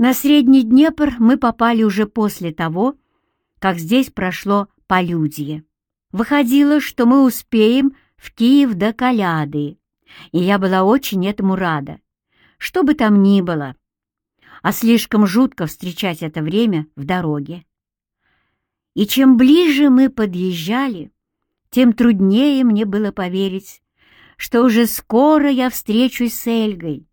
На Средний Днепр мы попали уже после того, как здесь прошло полюдье. Выходило, что мы успеем в Киев до Коляды, и я была очень этому рада. Что бы там ни было, а слишком жутко встречать это время в дороге. И чем ближе мы подъезжали, тем труднее мне было поверить, что уже скоро я встречусь с Эльгой,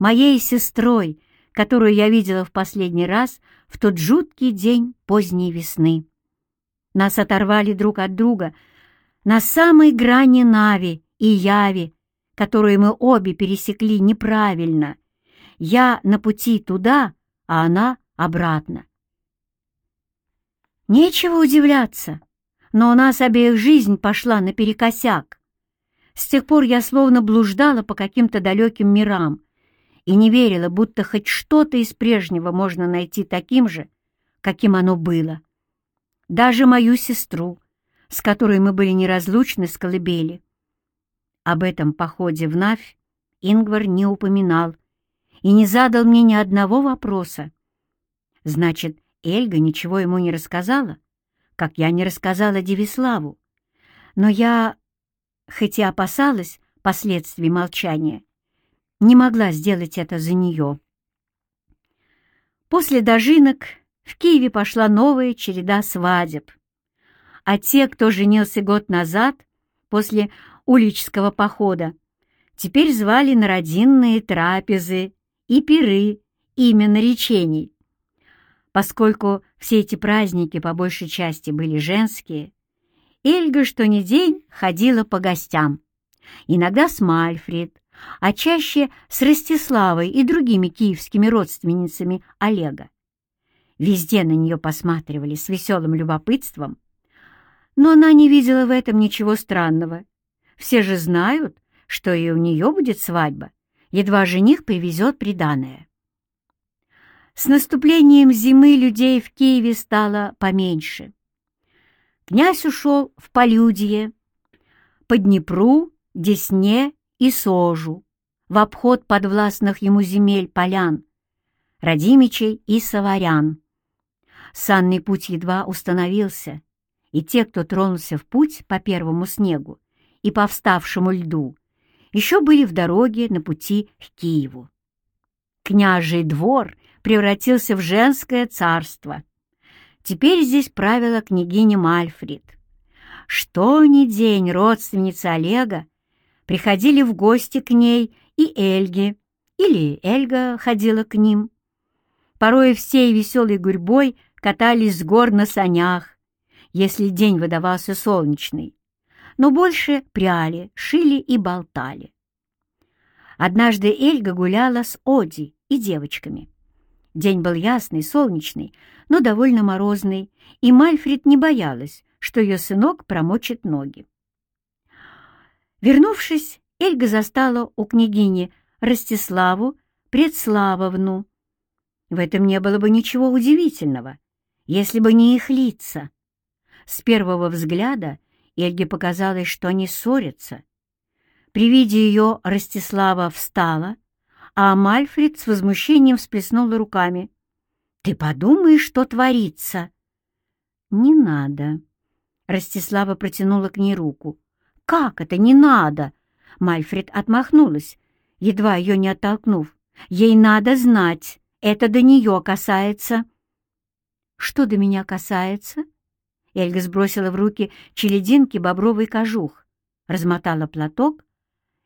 моей сестрой, которую я видела в последний раз в тот жуткий день поздней весны. Нас оторвали друг от друга на самой грани Нави и Яви, которую мы обе пересекли неправильно. Я на пути туда, а она обратно. Нечего удивляться, но у нас обеих жизнь пошла наперекосяк. С тех пор я словно блуждала по каким-то далеким мирам и не верила, будто хоть что-то из прежнего можно найти таким же, каким оно было. Даже мою сестру, с которой мы были неразлучны с колыбели. Об этом походе в Навь Ингвар не упоминал и не задал мне ни одного вопроса. Значит, Эльга ничего ему не рассказала, как я не рассказала Девиславу. Но я, хоть и опасалась последствий молчания, не могла сделать это за нее. После дожинок в Киеве пошла новая череда свадеб. А те, кто женился год назад, после уличского похода, теперь звали на родинные трапезы и пиры имя наречений. Поскольку все эти праздники по большей части были женские, Эльга что ни день ходила по гостям. Иногда с Мальфред, а чаще с Ростиславой и другими киевскими родственницами Олега. Везде на нее посматривали с веселым любопытством, но она не видела в этом ничего странного. Все же знают, что и у нее будет свадьба, едва жених привезет приданое. С наступлением зимы людей в Киеве стало поменьше. Князь ушел в Полюдье, по Днепру, Десне и Сожу, в обход подвластных ему земель полян, Радимичей и Саварян. Санный путь едва установился, и те, кто тронулся в путь по первому снегу и по вставшему льду, еще были в дороге на пути к Киеву. Княжий двор превратился в женское царство. Теперь здесь правила княгиня Мальфрид. Что ни день родственницы Олега приходили в гости к ней и Эльге, или Эльга ходила к ним. Порой всей веселой гурьбой катались с гор на санях, если день выдавался солнечный, но больше пряли, шили и болтали. Однажды Эльга гуляла с Оди и девочками. День был ясный, солнечный, но довольно морозный, и Мальфред не боялась, что ее сынок промочит ноги. Вернувшись, Эльга застала у княгини Ростиславу Предславовну. В этом не было бы ничего удивительного если бы не их лица. С первого взгляда Эльге показалось, что они ссорятся. При виде ее Ростислава встала, а Мальфред с возмущением всплеснула руками. «Ты подумаешь, что творится!» «Не надо!» Ростислава протянула к ней руку. «Как это не надо?» Мальфред отмахнулась, едва ее не оттолкнув. «Ей надо знать, это до нее касается». Что до меня касается, Эльга сбросила в руки челединки бобровый кожух, размотала платок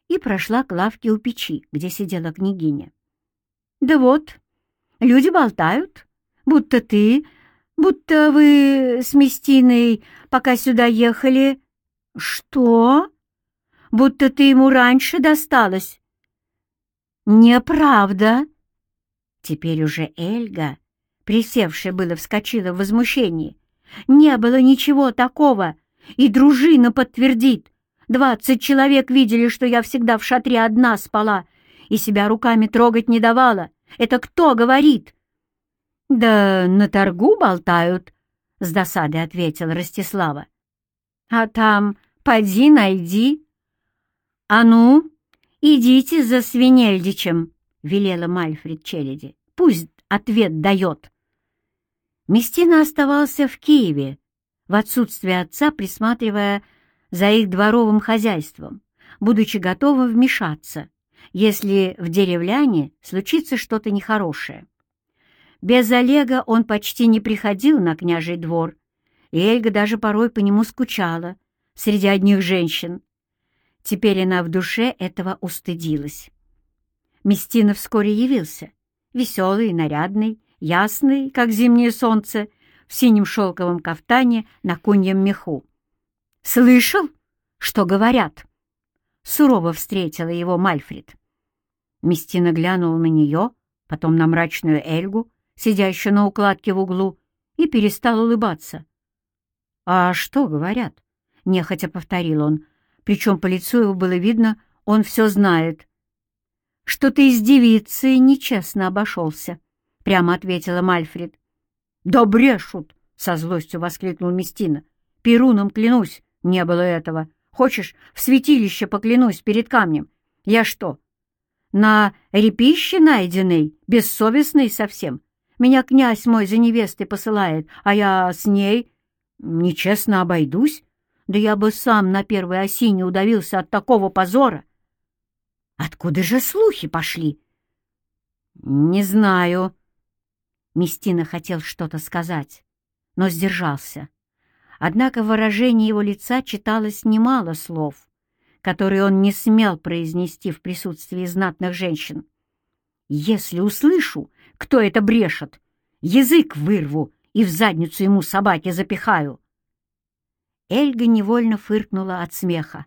и прошла к лавке у печи, где сидела княгиня. «Да вот, люди болтают, будто ты, будто вы с Местиной, пока сюда ехали...» «Что? Будто ты ему раньше досталась?» «Неправда!» Теперь уже Эльга Присевшая было вскочила в возмущении. «Не было ничего такого, и дружина подтвердит. Двадцать человек видели, что я всегда в шатре одна спала и себя руками трогать не давала. Это кто говорит?» «Да на торгу болтают», — с досадой ответила Ростислава. «А там поди найди». «А ну, идите за свинельдичем», — велела Мальфред Челяди. пусть ответ дает. Местина оставался в Киеве, в отсутствие отца, присматривая за их дворовым хозяйством, будучи готовым вмешаться, если в деревляне случится что-то нехорошее. Без Олега он почти не приходил на княжий двор, и Эльга даже порой по нему скучала среди одних женщин. Теперь она в душе этого устыдилась. Местина вскоре явился, веселый, нарядный, ясный, как зимнее солнце, в синем шелковом кафтане на куньем меху. «Слышал, что говорят?» Сурово встретила его Мальфред. Местина глянул на нее, потом на мрачную Эльгу, сидящую на укладке в углу, и перестал улыбаться. «А что говорят?» — нехотя повторил он, причем по лицу его было видно, он все знает. «Что ты с девицей нечестно обошелся», — прямо ответила Мальфред. «Да брешут!» — со злостью воскликнул Местина. «Перуном клянусь, не было этого. Хочешь, в святилище поклянусь перед камнем? Я что, на репище найденной, бессовестной совсем? Меня князь мой за невестой посылает, а я с ней нечестно обойдусь? Да я бы сам на первой осине удавился от такого позора. Откуда же слухи пошли? Не знаю. Местина хотел что-то сказать, но сдержался. Однако в выражении его лица читалось немало слов, которые он не смел произнести в присутствии знатных женщин. «Если услышу, кто это брешет, язык вырву и в задницу ему собаки запихаю!» Эльга невольно фыркнула от смеха.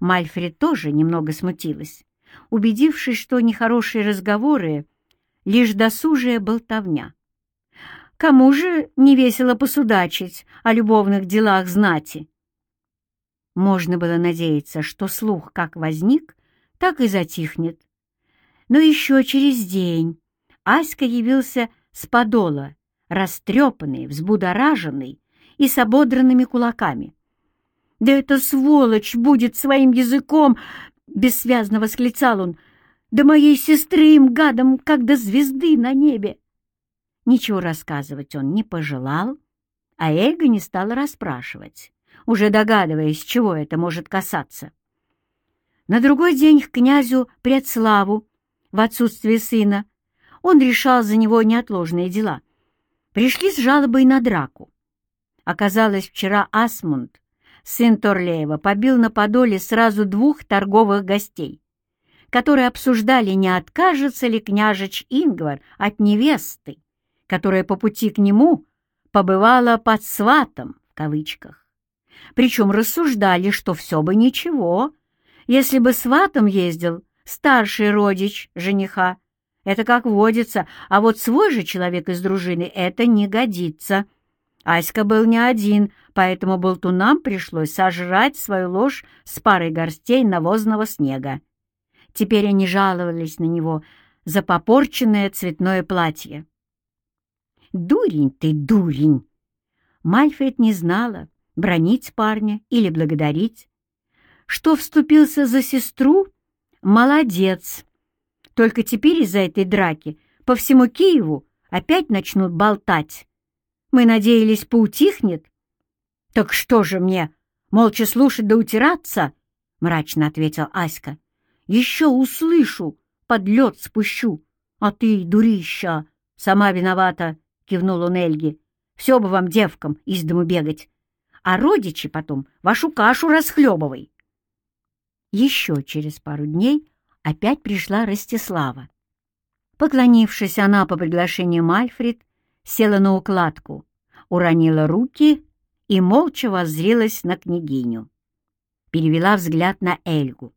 Мальфред тоже немного смутилась, убедившись, что нехорошие разговоры — лишь досужая болтовня. Кому же не весело посудачить о любовных делах знати? Можно было надеяться, что слух как возник, так и затихнет. Но еще через день Аська явился с подола, растрепанный, взбудораженный, и с ободранными кулаками. «Да эта сволочь будет своим языком!» — бессвязно восклицал он. «Да моей сестры им гадом, как до звезды на небе!» Ничего рассказывать он не пожелал, а Эльга не стала расспрашивать, уже догадываясь, чего это может касаться. На другой день к князю Предславу, в отсутствие сына, он решал за него неотложные дела. Пришли с жалобой на драку. Оказалось, вчера Асмунд, сын Торлеева, побил на Подоле сразу двух торговых гостей, которые обсуждали, не откажется ли княжич Ингвар от невесты, которая по пути к нему побывала под сватом, в кавычках. Причем рассуждали, что все бы ничего, если бы сватом ездил старший родич жениха. Это как водится, а вот свой же человек из дружины это не годится. Аська был не один, поэтому болтунам пришлось сожрать свою ложь с парой горстей навозного снега. Теперь они жаловались на него за попорченное цветное платье. «Дурень ты, дурень!» Мальфред не знала, бронить парня или благодарить. Что вступился за сестру? Молодец! Только теперь из-за этой драки по всему Киеву опять начнут болтать. Мы надеялись, поутихнет. — Так что же мне, молча слушать да утираться? — мрачно ответил Аська. — Еще услышу, под лед спущу. А ты, дурища, сама виновата, — кивнул он Эльге. — Все бы вам, девкам, из дому бегать. А родичи потом вашу кашу расхлебывай. Еще через пару дней опять пришла Ростислава. Поклонившись, она по приглашению Мальфред села на укладку, уронила руки и молча воззрелась на княгиню. Перевела взгляд на Эльгу.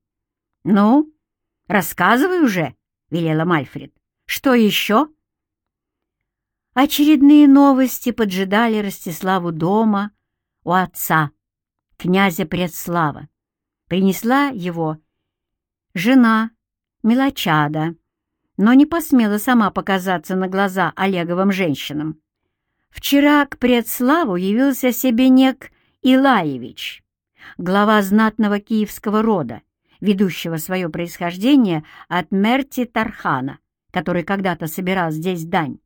«Ну, рассказывай уже», — велела Мальфред. «Что еще?» Очередные новости поджидали Ростиславу дома у отца, князя Предслава. Принесла его жена Мелочада, но не посмела сама показаться на глаза Олеговым женщинам. Вчера к предславу явился Себенек Илаевич, глава знатного киевского рода, ведущего свое происхождение от Мерти Тархана, который когда-то собирал здесь дань.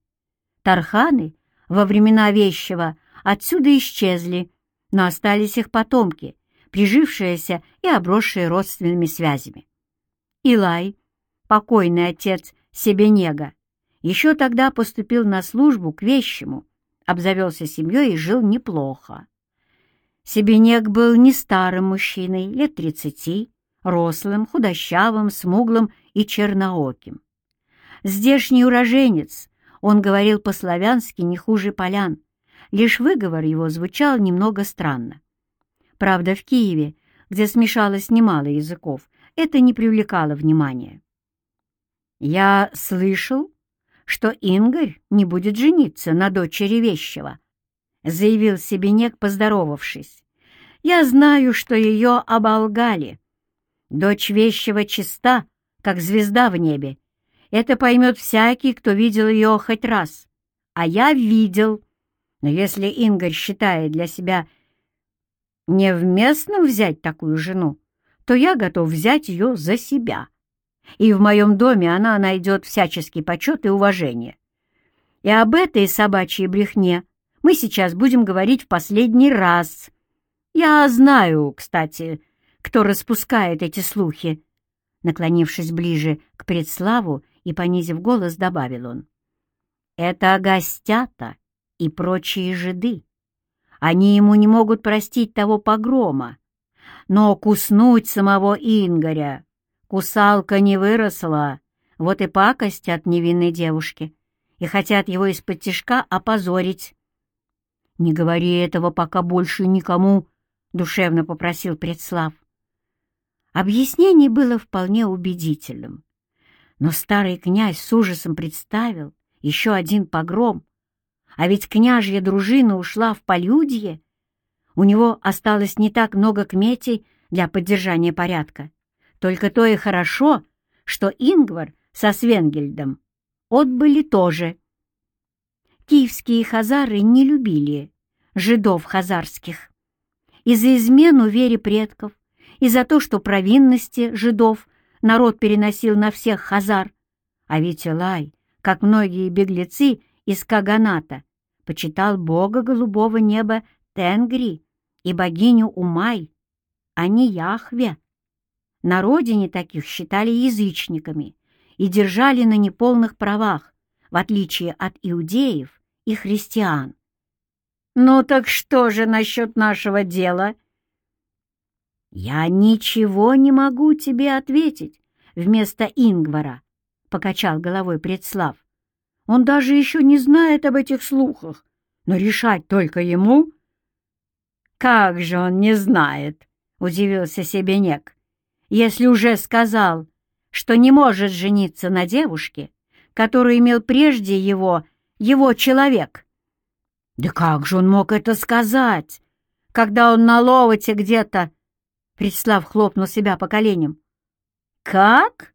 Тарханы во времена Вещего отсюда исчезли, но остались их потомки, прижившиеся и обросшие родственными связями. Илай, покойный отец Себенега, еще тогда поступил на службу к Вещему, обзавелся семьей и жил неплохо. Себенег был не старым мужчиной, лет тридцати, рослым, худощавым, смуглым и чернооким. Здешний уроженец, он говорил по-славянски не хуже полян, лишь выговор его звучал немного странно. Правда, в Киеве, где смешалось немало языков, это не привлекало внимания. «Я слышал, что Ингарь не будет жениться на дочери Вещева», заявил Себенек, поздоровавшись. «Я знаю, что ее оболгали. Дочь Вещева чиста, как звезда в небе. Это поймет всякий, кто видел ее хоть раз. А я видел. Но если Ингарь считает для себя невместным взять такую жену, то я готов взять ее за себя. И в моем доме она найдет всяческий почет и уважение. И об этой собачьей брехне мы сейчас будем говорить в последний раз. Я знаю, кстати, кто распускает эти слухи. Наклонившись ближе к предславу и понизив голос, добавил он. Это гостята и прочие жиды. Они ему не могут простить того погрома. Но куснуть самого Ингоря кусалка не выросла, вот и пакость от невинной девушки, и хотят его из-под тишка опозорить. «Не говори этого пока больше никому», — душевно попросил Предслав. Объяснение было вполне убедительным. Но старый князь с ужасом представил еще один погром, а ведь княжья дружина ушла в полюдье. У него осталось не так много кметей для поддержания порядка. Только то и хорошо, что Ингвар со Свенгельдом отбыли тоже. Киевские хазары не любили жидов хазарских. И за измену вере предков, и за то, что провинности жидов народ переносил на всех хазар. А ведь Илай, как многие беглецы из Каганата, почитал бога голубого неба Тенгри и богиню Умай, а не Яхве. На родине таких считали язычниками и держали на неполных правах, в отличие от иудеев и христиан. «Ну так что же насчет нашего дела?» «Я ничего не могу тебе ответить вместо Ингвара», — покачал головой предслав. «Он даже еще не знает об этих слухах, но решать только ему». «Как же он не знает?» — удивился Себенек. «Если уже сказал, что не может жениться на девушке, которую имел прежде его, его человек». Да как же он мог это сказать, когда он на ловоте где-то? Предслав хлопнул себя по коленям. Как?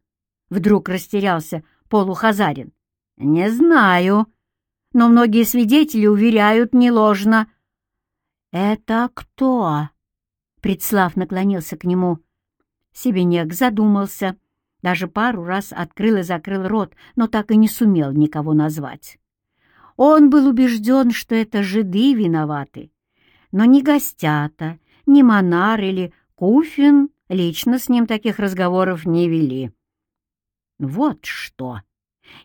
Вдруг растерялся полухазарин. Не знаю, но многие свидетели уверяют не ложно. Это кто? Предслав наклонился к нему. Себенек задумался, даже пару раз открыл и закрыл рот, но так и не сумел никого назвать. Он был убежден, что это жиды виноваты, но ни гостята, ни Монар или Куфин лично с ним таких разговоров не вели. Вот что!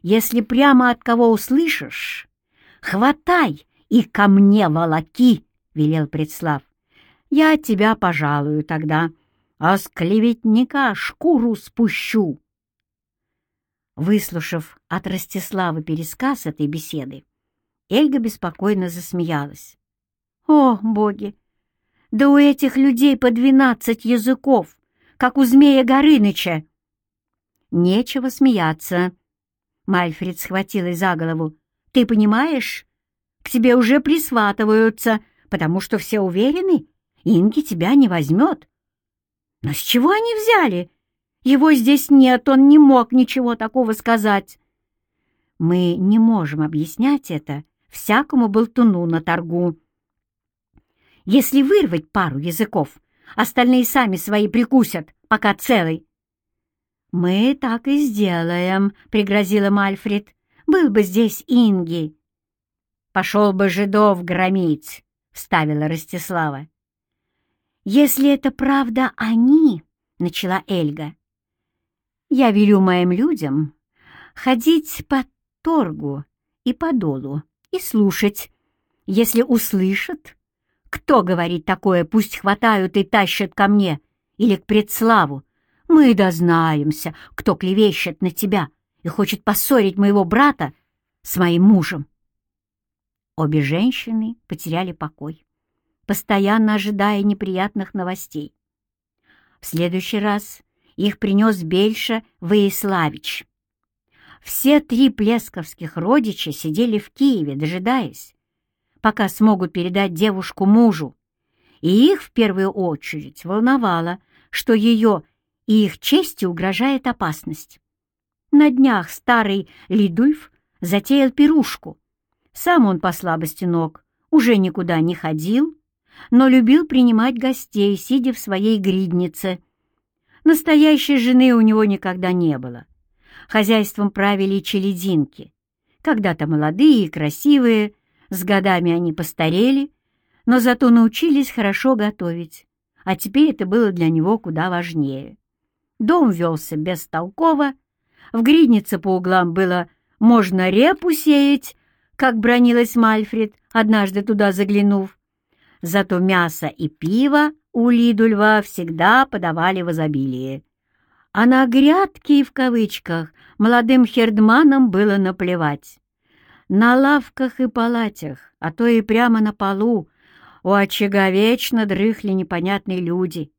Если прямо от кого услышишь, хватай и ко мне волоки, — велел Предслав. Я тебя пожалую тогда, а с клеветника шкуру спущу. Выслушав от Ростислава пересказ этой беседы, Эльга беспокойно засмеялась. «О, боги! Да у этих людей по двенадцать языков, как у змея Горыныча!» «Нечего смеяться!» Мальфред схватилась за голову. «Ты понимаешь? К тебе уже присватываются, потому что все уверены, Инги тебя не возьмет. Но с чего они взяли? Его здесь нет, он не мог ничего такого сказать». «Мы не можем объяснять это всякому болтуну на торгу. Если вырвать пару языков, остальные сами свои прикусят, пока целый. «Мы так и сделаем», — пригрозила Мальфред. «Был бы здесь Инги». «Пошел бы жидов громить», — вставила Ростислава. «Если это правда они», — начала Эльга, — «я велю моим людям ходить по торгу и по долу и слушать. Если услышат, кто говорит такое, пусть хватают и тащат ко мне или к предславу. Мы дознаемся, кто клевещет на тебя и хочет поссорить моего брата с моим мужем. Обе женщины потеряли покой, постоянно ожидая неприятных новостей. В следующий раз их принес Бельша Воиславич. Все три плесковских родича сидели в Киеве, дожидаясь, пока смогут передать девушку мужу, и их в первую очередь волновало, что ее и их чести угрожает опасность. На днях старый Лидульф затеял пирушку. Сам он по слабости ног уже никуда не ходил, но любил принимать гостей, сидя в своей гриднице. Настоящей жены у него никогда не было. Хозяйством правили челединки, когда-то молодые и красивые, с годами они постарели, но зато научились хорошо готовить, а теперь это было для него куда важнее. Дом велся бестолково, в гриднице по углам было «можно репу сеять», как бронилась Мальфред, однажды туда заглянув. Зато мясо и пиво у Лидульва всегда подавали в изобилии. А на «грядки» в кавычках молодым хердманам было наплевать. На лавках и палатях, а то и прямо на полу, у очага вечно дрыхли непонятные люди,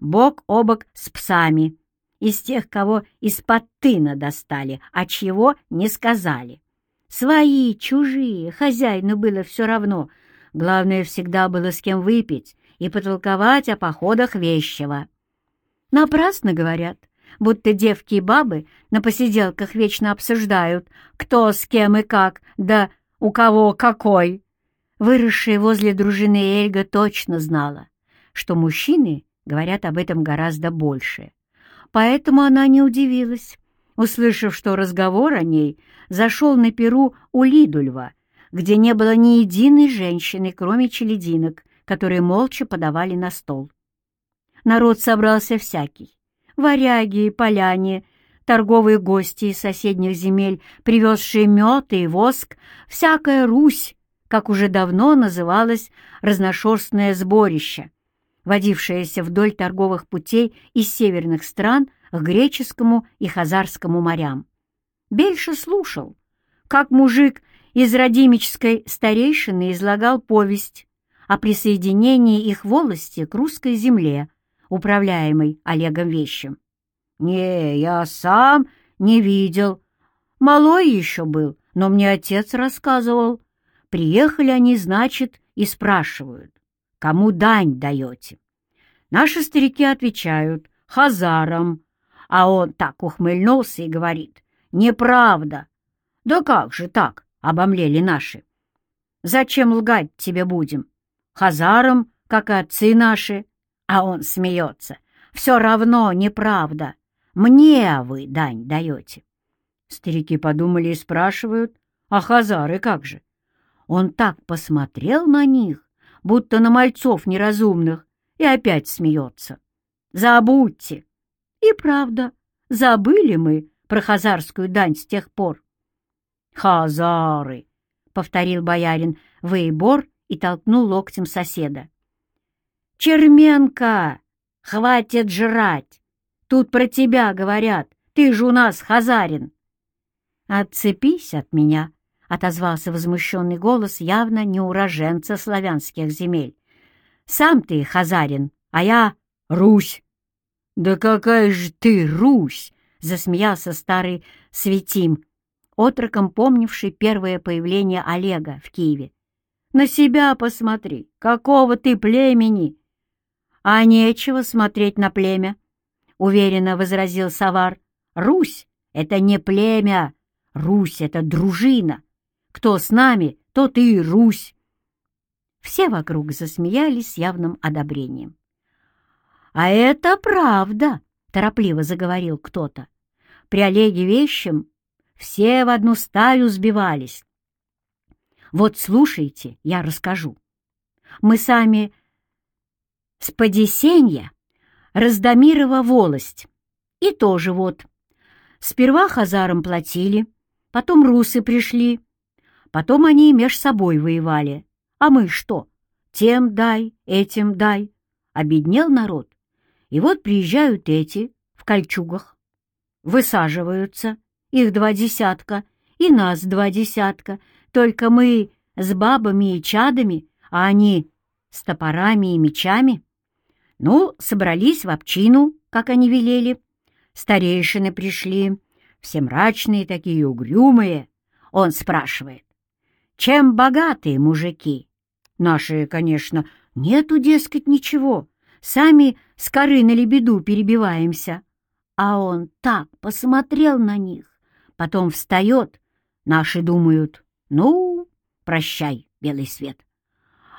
бок о бок с псами, из тех, кого из-под тына достали, а чего не сказали. Свои, чужие, хозяину было все равно, главное всегда было с кем выпить и потолковать о походах вещего. Напрасно говорят, будто девки и бабы на посиделках вечно обсуждают, кто с кем и как, да у кого какой. Выросшая возле дружины Эльга точно знала, что мужчины говорят об этом гораздо больше. Поэтому она не удивилась, услышав, что разговор о ней зашел на перу у Лидульва, где не было ни единой женщины, кроме челединок, которые молча подавали на стол. Народ собрался всякий, варяги поляне, торговые гости из соседних земель, привезшие мед и воск, всякая Русь, как уже давно называлось разношерстное сборище, водившееся вдоль торговых путей из северных стран к греческому и хазарскому морям. Бельша слушал, как мужик из родимической старейшины излагал повесть о присоединении их волости к русской земле, управляемый Олегом Вещем. «Не, я сам не видел. Малой еще был, но мне отец рассказывал. Приехали они, значит, и спрашивают, кому дань даете?» Наши старики отвечают «хазарам», а он так ухмыльнулся и говорит «неправда». «Да как же так?» — обомлели наши. «Зачем лгать тебе будем? Хазарам, как отцы наши». А он смеется. «Все равно неправда. Мне вы дань даете». Старики подумали и спрашивают, «А хазары как же?» Он так посмотрел на них, будто на мальцов неразумных, и опять смеется. «Забудьте!» И правда, забыли мы про хазарскую дань с тех пор. «Хазары!» — повторил боярин Вейбор и толкнул локтем соседа. «Черменка! Хватит жрать! Тут про тебя говорят, ты же у нас хазарин!» «Отцепись от меня!» — отозвался возмущенный голос явно не уроженца славянских земель. «Сам ты хазарин, а я Русь!» «Да какая же ты Русь!» — засмеялся старый Светим, отроком помнивший первое появление Олега в Киеве. «На себя посмотри! Какого ты племени!» «А нечего смотреть на племя», — уверенно возразил Савар. «Русь — это не племя, Русь — это дружина. Кто с нами, тот и Русь». Все вокруг засмеялись с явным одобрением. «А это правда», — торопливо заговорил кто-то. при Олеге Вещем все в одну стаю сбивались. Вот слушайте, я расскажу. Мы сами с Подесенья, Раздомирова волость. И тоже вот. Сперва хазарам платили, потом русы пришли, потом они меж собой воевали. А мы что? Тем дай, этим дай. Обеднел народ. И вот приезжают эти в кольчугах, высаживаются, их два десятка, и нас два десятка, только мы с бабами и чадами, а они с топорами и мечами. Ну, собрались в общину, как они велели. Старейшины пришли, все мрачные такие, угрюмые. Он спрашивает, чем богатые мужики? Наши, конечно, нету, дескать, ничего. Сами с коры на лебеду перебиваемся. А он так посмотрел на них, потом встает. Наши думают, ну, прощай, белый свет.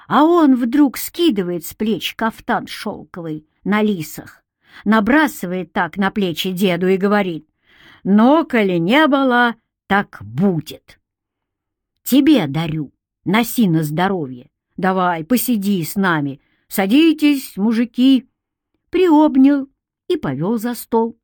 А он вдруг скидывает с плеч кафтан шелковый на лисах, набрасывает так на плечи деду и говорит, «Но, коли не было, так будет. Тебе дарю, носи на здоровье. Давай, посиди с нами, садитесь, мужики». Приобнял и повел за стол.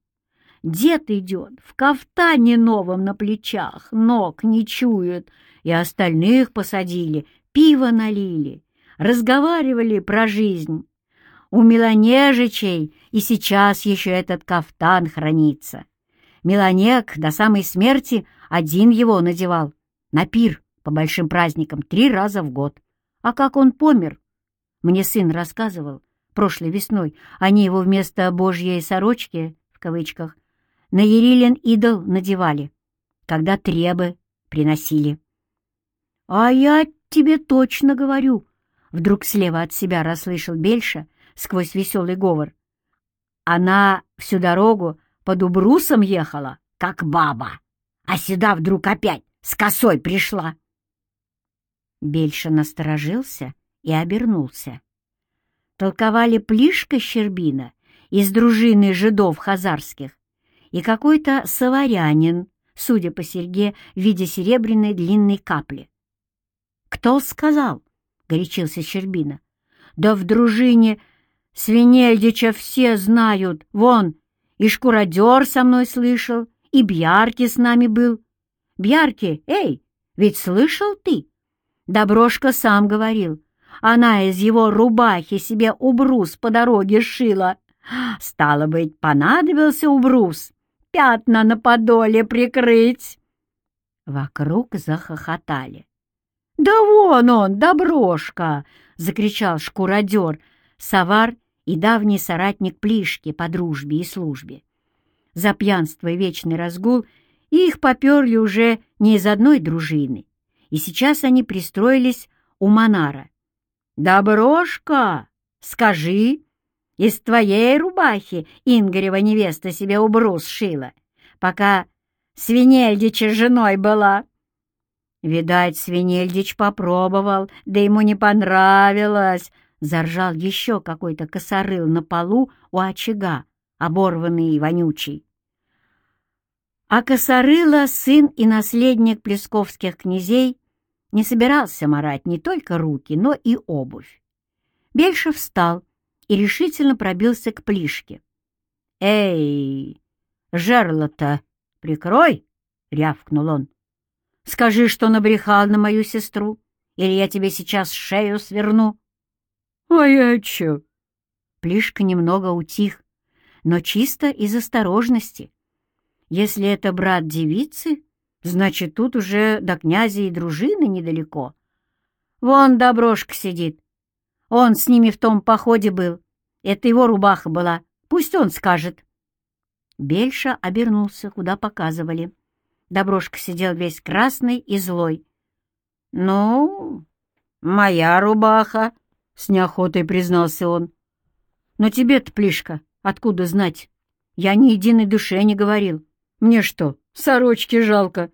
Дед идет в кафтане новом на плечах, ног не чует, и остальных посадили, пиво налили, разговаривали про жизнь. У Меланежичей и сейчас еще этот кафтан хранится. Меланек до самой смерти один его надевал, на пир по большим праздникам три раза в год. А как он помер? Мне сын рассказывал, прошлой весной они его вместо «божьей сорочки» в кавычках на Ерилин идол надевали, когда требы приносили. «А я тебе точно говорю!» Вдруг слева от себя расслышал Бельша сквозь веселый говор. Она всю дорогу под убрусом ехала, как баба, а сюда вдруг опять с косой пришла. Бельша насторожился и обернулся. Толковали Плишка Щербина из дружины жидов хазарских и какой-то саварянин, судя по серьге, в виде серебряной длинной капли. «Кто сказал?» — горячился Щербина. «Да в дружине Свинельдича все знают. Вон, и шкуродер со мной слышал, и Бьярки с нами был. Бьярки, эй, ведь слышал ты?» Доброшка сам говорил. Она из его рубахи себе убрус по дороге шила. Стало быть, понадобился убрус пятна на подоле прикрыть. Вокруг захохотали. «Да вон он, Доброшка!» — закричал шкуродер, Савар и давний соратник Плишки по дружбе и службе. За пьянство и вечный разгул их поперли уже не из одной дружины, и сейчас они пристроились у Монара. «Доброшка, скажи, из твоей рубахи Ингорева невеста себе убрус шила, пока Свинельдича женой была?» Видать, Свинельдич попробовал, да ему не понравилось, Заржал еще какой-то косорыл на полу у очага, оборванный и вонючий. А косорыла, сын и наследник плесковских князей, не собирался марать не только руки, но и обувь. Бельшев встал и решительно пробился к плишке. «Эй, жерло-то прикрой!» — рявкнул он. «Скажи, что набрехал на мою сестру, или я тебе сейчас шею сверну». «А я чё?» Плишка немного утих, но чисто из осторожности. Если это брат девицы, значит, тут уже до князя и дружины недалеко. Вон Доброшка сидит. Он с ними в том походе был. Это его рубаха была. Пусть он скажет. Бельша обернулся, куда показывали. Доброшка сидел весь красный и злой. «Ну, моя рубаха», с неохотой признался он. «Но тебе-то, Плишка, откуда знать? Я ни единой душе не говорил. Мне что, сорочки жалко?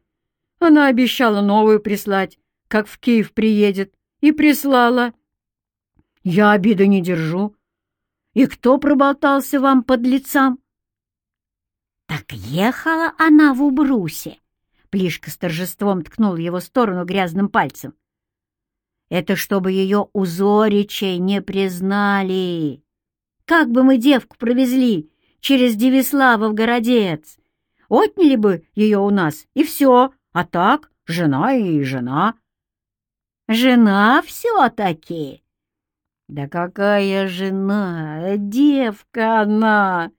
Она обещала новую прислать, как в Киев приедет, и прислала. Я обиды не держу. И кто проболтался вам под лицам?» Так ехала она в Убрусе. Плишка с торжеством ткнул его сторону грязным пальцем. Это чтобы ее у Зоричей не признали. Как бы мы девку провезли через Девислава в Городец? Отняли бы ее у нас, и все. А так, жена и жена. Жена все-таки. Да какая жена, девка она!